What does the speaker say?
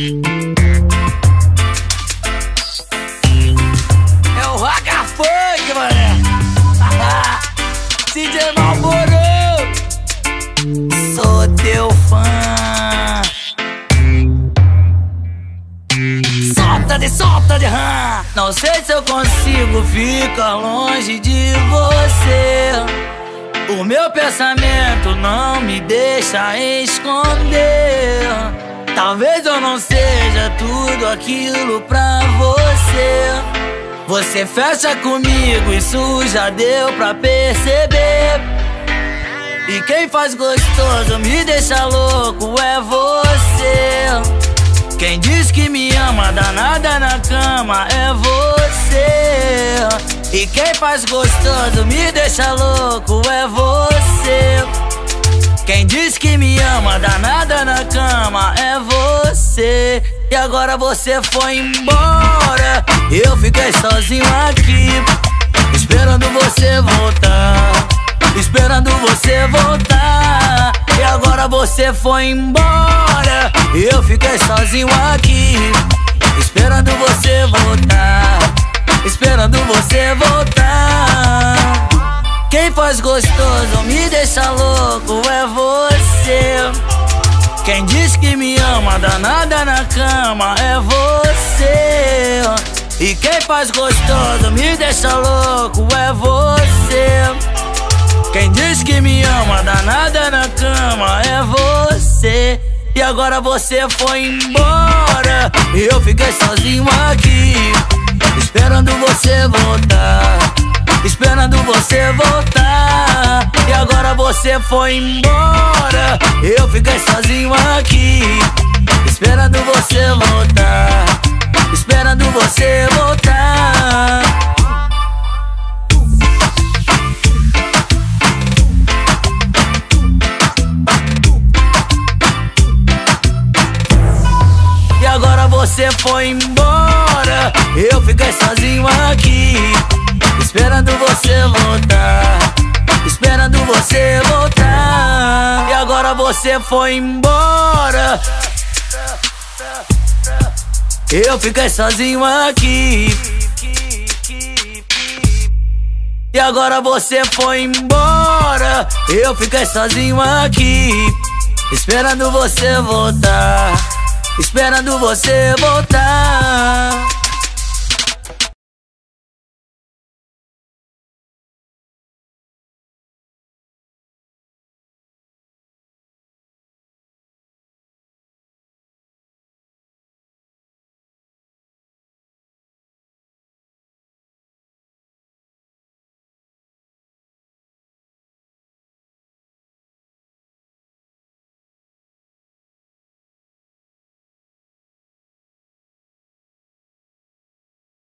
É o Raga Funk, mané. DJ Malboro, sou teu fã. Solta de solta de rã. Não sei se eu consigo ficar longe de você. O meu pensamento não me deixa esconder. Talvez eu não seja tudo aquilo pra você. Você fecha comigo, isso já deu pra perceber. E quem faz gostoso me deixa louco é você. Quem diz que me ama, danada na cama é você. E quem faz gostoso me deixa louco é você. Quem diz que me ama, danada na cama é você. E agora você foi embora. Eu fiquei sozinho aqui, esperando você voltar. Esperando você voltar. E agora você foi embora. Eu fiquei sozinho aqui, esperando você voltar esperando você voltar. Quem faz gostoso me deixa louco. Quem diz que me ama, danada na cama é você. E quem faz gostoso me deixa louco é você. Quem diz que me ama, danada na cama é você. E agora você foi embora. E eu fiquei sozinho aqui. Esperando você voltar Esperando você voltar E agora você foi embora Eu fiquei sozinho você foi embora. Eu fiquei sozinho aqui Esperando você voltar. Esperando você voltar. E agora você foi embora. Eu fiquei sozinho aqui. E agora você foi embora. Eu fiquei sozinho aqui Esperando você voltar Esperando você voltar